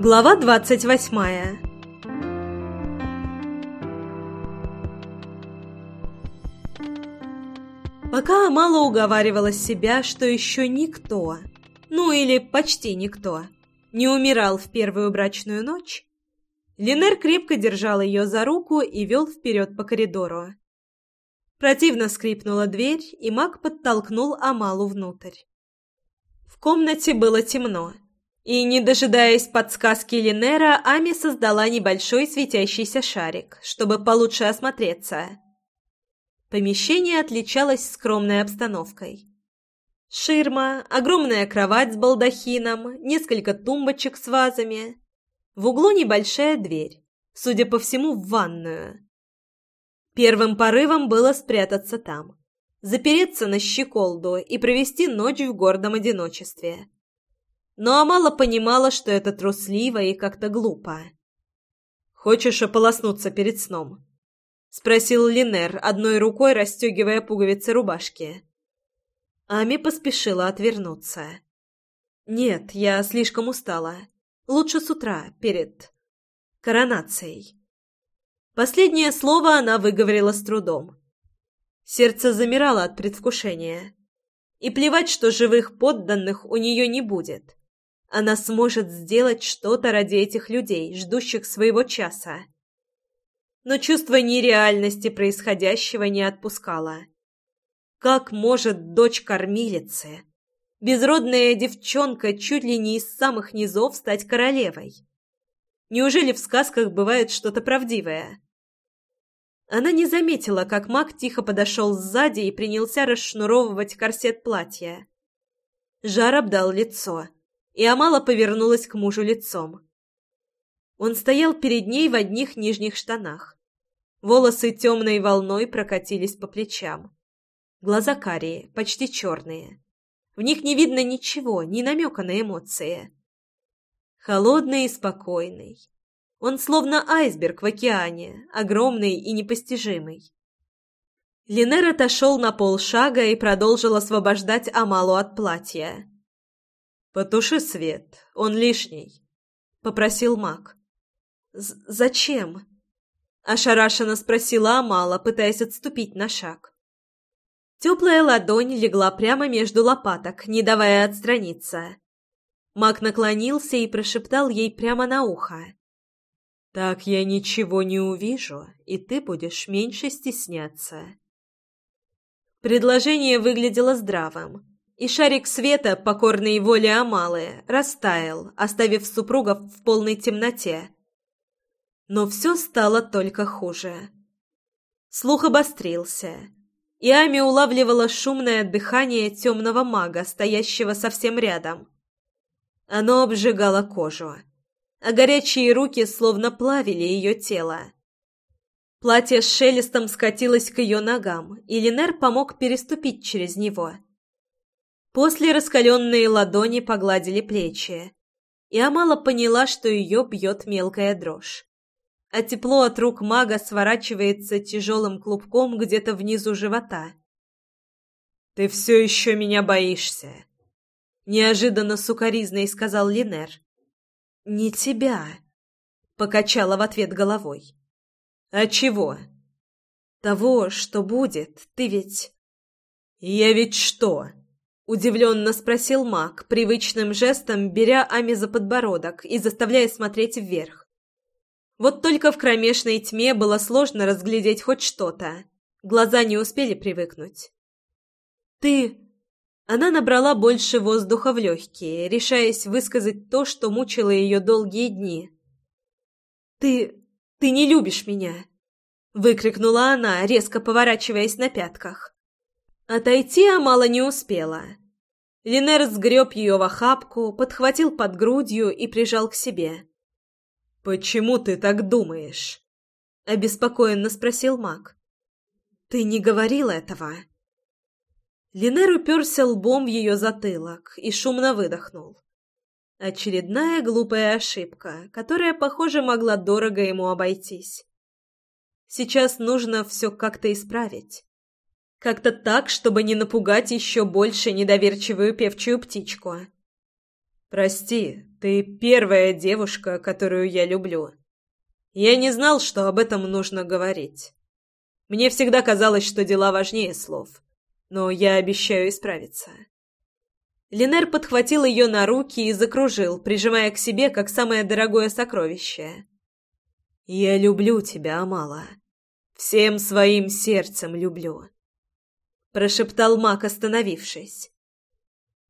Глава двадцать восьмая Пока Амала уговаривала себя, что еще никто, ну или почти никто, не умирал в первую брачную ночь, Линер крепко держал ее за руку и вел вперед по коридору. Противно скрипнула дверь, и маг подтолкнул Амалу внутрь. В комнате было темно, и, не дожидаясь подсказки Линера, Ами создала небольшой светящийся шарик, чтобы получше осмотреться. Помещение отличалось скромной обстановкой. Ширма, огромная кровать с балдахином, несколько тумбочек с вазами. В углу небольшая дверь, судя по всему, в ванную. Первым порывом было спрятаться там, запереться на щеколду и провести ночь в гордом одиночестве. Но Амала понимала, что это трусливо и как-то глупо. «Хочешь ополоснуться перед сном?» — спросил Линер, одной рукой расстегивая пуговицы рубашки. Ами поспешила отвернуться. «Нет, я слишком устала. Лучше с утра, перед... коронацией». Последнее слово она выговорила с трудом. Сердце замирало от предвкушения. И плевать, что живых подданных у нее не будет. Она сможет сделать что-то ради этих людей, ждущих своего часа. Но чувство нереальности происходящего не отпускало. Как может дочь кормилицы, безродная девчонка чуть ли не из самых низов стать королевой? Неужели в сказках бывает что-то правдивое? Она не заметила, как маг тихо подошел сзади и принялся расшнуровывать корсет платья. Жар обдал лицо, и Амала повернулась к мужу лицом. Он стоял перед ней в одних нижних штанах. Волосы темной волной прокатились по плечам. Глаза карие, почти черные. В них не видно ничего, ни намека на эмоции. Холодный и спокойный. Он словно айсберг в океане, огромный и непостижимый. Линер отошел на полшага и продолжил освобождать Амалу от платья. «Потуши свет, он лишний», — попросил маг. «Зачем?» — ошарашенно спросила Амала, пытаясь отступить на шаг. Теплая ладонь легла прямо между лопаток, не давая отстраниться. Маг наклонился и прошептал ей прямо на ухо. «Так я ничего не увижу, и ты будешь меньше стесняться». Предложение выглядело здравым, и шарик света, покорный воле Амалы, растаял, оставив супругов в полной темноте. Но все стало только хуже. Слух обострился, и Ами улавливала шумное дыхание темного мага, стоящего совсем рядом. Оно обжигало кожу, а горячие руки словно плавили ее тело. Платье с шелестом скатилось к ее ногам, и Линер помог переступить через него. После раскаленные ладони погладили плечи, и Амала поняла, что ее бьет мелкая дрожь. А тепло от рук мага сворачивается тяжелым клубком где-то внизу живота. «Ты все еще меня боишься», Неожиданно сукоризной сказал Линер. «Не тебя», — покачала в ответ головой. «А чего?» «Того, что будет. Ты ведь...» «Я ведь что?» — удивленно спросил маг, привычным жестом беря Ами за подбородок и заставляя смотреть вверх. Вот только в кромешной тьме было сложно разглядеть хоть что-то. Глаза не успели привыкнуть. «Ты...» Она набрала больше воздуха в легкие, решаясь высказать то, что мучило ее долгие дни. «Ты... ты не любишь меня!» — выкрикнула она, резко поворачиваясь на пятках. Отойти Амала не успела. Линер сгреб ее в охапку, подхватил под грудью и прижал к себе. «Почему ты так думаешь?» — обеспокоенно спросил маг. «Ты не говорил этого?» Линер уперся лбом в ее затылок и шумно выдохнул. Очередная глупая ошибка, которая, похоже, могла дорого ему обойтись. Сейчас нужно все как-то исправить. Как-то так, чтобы не напугать еще больше недоверчивую певчую птичку. «Прости, ты первая девушка, которую я люблю. Я не знал, что об этом нужно говорить. Мне всегда казалось, что дела важнее слов, но я обещаю исправиться». Линер подхватил ее на руки и закружил, прижимая к себе как самое дорогое сокровище. «Я люблю тебя, Амала. Всем своим сердцем люблю», — прошептал маг, остановившись.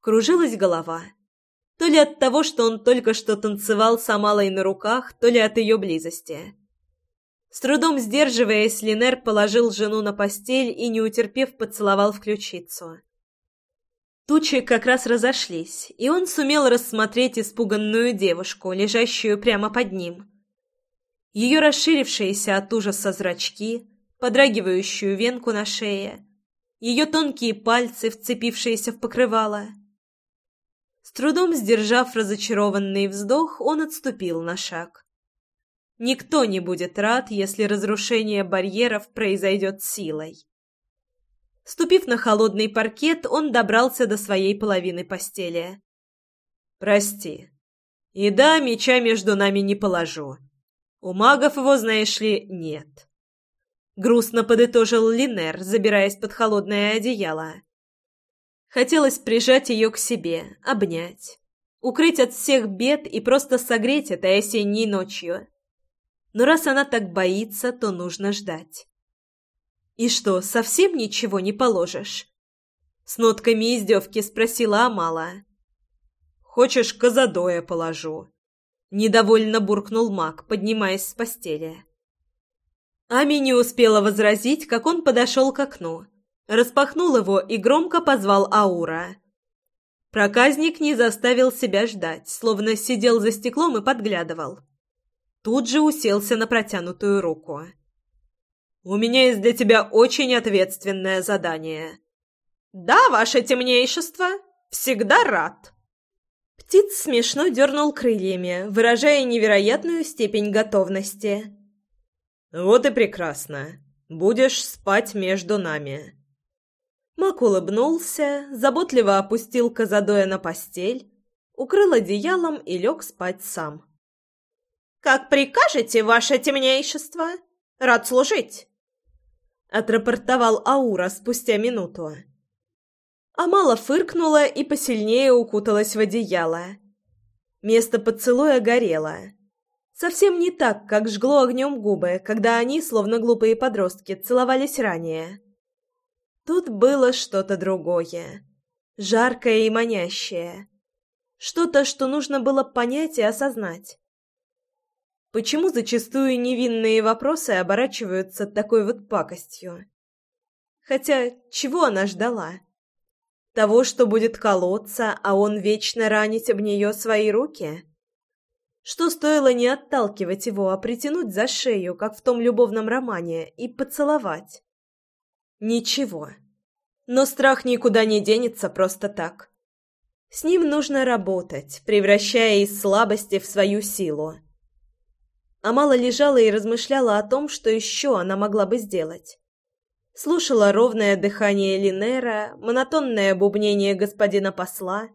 Кружилась голова. То ли от того, что он только что танцевал с Амалой на руках, то ли от ее близости. С трудом сдерживаясь, Линер положил жену на постель и, не утерпев, поцеловал в ключицу. Тучи как раз разошлись, и он сумел рассмотреть испуганную девушку, лежащую прямо под ним. Ее расширившиеся от ужаса зрачки, подрагивающую венку на шее, ее тонкие пальцы, вцепившиеся в покрывало. С трудом сдержав разочарованный вздох, он отступил на шаг. Никто не будет рад, если разрушение барьеров произойдет силой. Ступив на холодный паркет, он добрался до своей половины постели. «Прости. И да, меча между нами не положу. У магов его, знаешь ли, нет». Грустно подытожил Линер, забираясь под холодное одеяло. Хотелось прижать ее к себе, обнять, укрыть от всех бед и просто согреть этой осенней ночью. Но раз она так боится, то нужно ждать. «И что, совсем ничего не положишь?» С нотками издевки спросила Амала. «Хочешь, козадоя положу?» Недовольно буркнул маг, поднимаясь с постели. Ами не успела возразить, как он подошел к окну, распахнул его и громко позвал Аура. Проказник не заставил себя ждать, словно сидел за стеклом и подглядывал. Тут же уселся на протянутую руку. У меня есть для тебя очень ответственное задание». «Да, ваше темнейшество, всегда рад». Птиц смешно дернул крыльями, выражая невероятную степень готовности. «Вот и прекрасно. Будешь спать между нами». Мак улыбнулся, заботливо опустил Казадоя на постель, укрыл одеялом и лег спать сам. «Как прикажете, ваше темнейшество? Рад служить!» отрапортовал Аура спустя минуту. Амала фыркнула и посильнее укуталась в одеяло. Место поцелуя горело. Совсем не так, как жгло огнем губы, когда они, словно глупые подростки, целовались ранее. Тут было что-то другое. Жаркое и манящее. Что-то, что нужно было понять и осознать. Почему зачастую невинные вопросы оборачиваются такой вот пакостью? Хотя, чего она ждала? Того, что будет колоться, а он вечно ранить об нее свои руки? Что стоило не отталкивать его, а притянуть за шею, как в том любовном романе, и поцеловать? Ничего. Но страх никуда не денется просто так. С ним нужно работать, превращая из слабости в свою силу. Амала лежала и размышляла о том, что еще она могла бы сделать. Слушала ровное дыхание Линера, монотонное бубнение господина посла.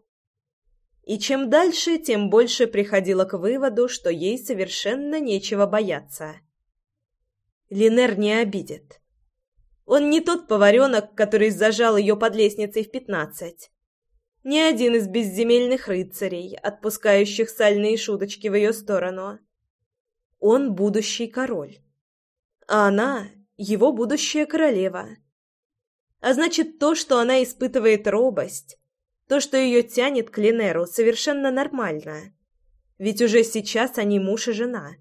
И чем дальше, тем больше приходила к выводу, что ей совершенно нечего бояться. Линер не обидит. Он не тот поваренок, который зажал ее под лестницей в пятнадцать. Ни один из безземельных рыцарей, отпускающих сальные шуточки в ее сторону. Он будущий король. А она — его будущая королева. А значит, то, что она испытывает робость, то, что ее тянет к Линеру, совершенно нормально. Ведь уже сейчас они муж и жена.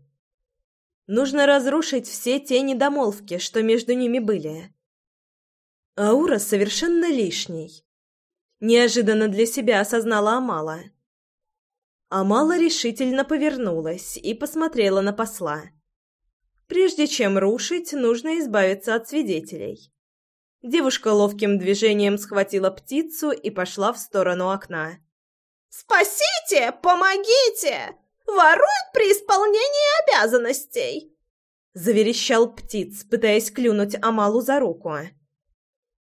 Нужно разрушить все те недомолвки, что между ними были. Аура совершенно лишний. Неожиданно для себя осознала Амала. Амала решительно повернулась и посмотрела на посла. Прежде чем рушить, нужно избавиться от свидетелей. Девушка ловким движением схватила птицу и пошла в сторону окна. «Спасите! Помогите! Воруют при исполнении обязанностей!» Заверещал птиц, пытаясь клюнуть Амалу за руку.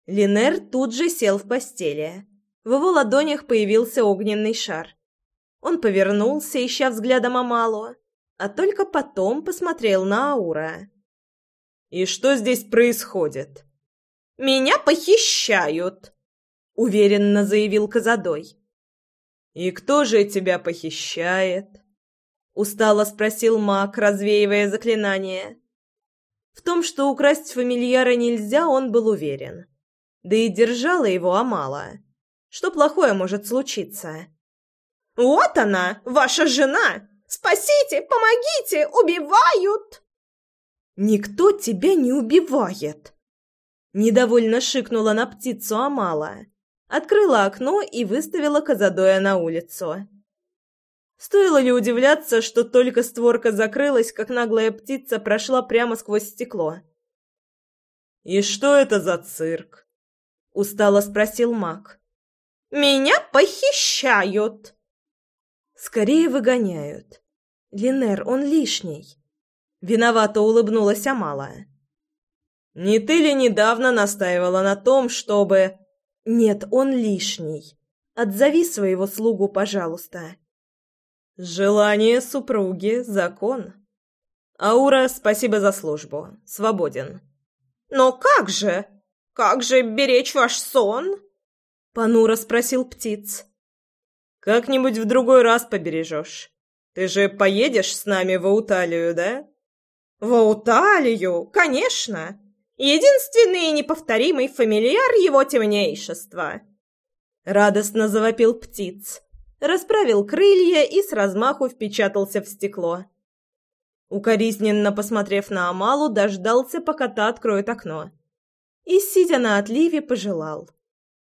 Линер тут же сел в постели. В его ладонях появился огненный шар. Он повернулся, ища взглядом Амалу, а только потом посмотрел на Аура. «И что здесь происходит?» «Меня похищают!» — уверенно заявил Казадой. «И кто же тебя похищает?» — устало спросил маг, развеивая заклинание. В том, что украсть фамильяра нельзя, он был уверен. Да и держала его Амала. Что плохое может случиться? «Вот она, ваша жена! Спасите, помогите, убивают!» «Никто тебя не убивает!» Недовольно шикнула на птицу Амала, открыла окно и выставила Казадоя на улицу. Стоило ли удивляться, что только створка закрылась, как наглая птица прошла прямо сквозь стекло? «И что это за цирк?» — устало спросил маг. «Меня похищают!» «Скорее выгоняют. Линер, он лишний». Виновато улыбнулась Амала. «Не ты ли недавно настаивала на том, чтобы...» «Нет, он лишний. Отзови своего слугу, пожалуйста». «Желание супруги — закон. Аура, спасибо за службу. Свободен». «Но как же? Как же беречь ваш сон?» — понуро спросил птиц. «Как-нибудь в другой раз побережешь. Ты же поедешь с нами в Ауталию, да?» «В Ауталию? Конечно! Единственный и неповторимый фамильяр его темнейшества!» Радостно завопил птиц расправил крылья и с размаху впечатался в стекло. Укоризненно посмотрев на Амалу, дождался, пока та откроет окно. И, сидя на отливе, пожелал.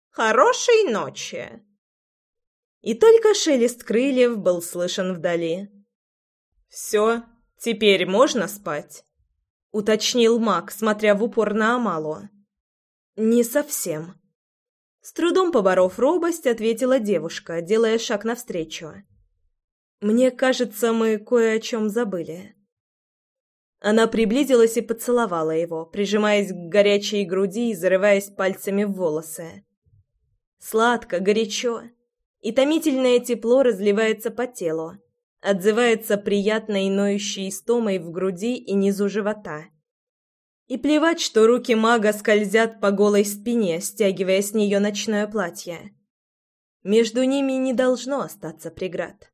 «Хорошей ночи!» И только шелест крыльев был слышен вдали. «Все, теперь можно спать?» — уточнил маг, смотря в упор на Амалу. «Не совсем», с трудом поборов робость, ответила девушка, делая шаг навстречу. «Мне кажется, мы кое о чем забыли». Она приблизилась и поцеловала его, прижимаясь к горячей груди и зарываясь пальцами в волосы. Сладко, горячо, и томительное тепло разливается по телу, отзывается приятной ноющей истомой в груди и низу живота. И плевать, что руки мага скользят по голой спине, стягивая с нее ночное платье. Между ними не должно остаться преград.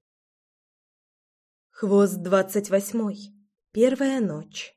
Хвост двадцать восьмой. Первая ночь.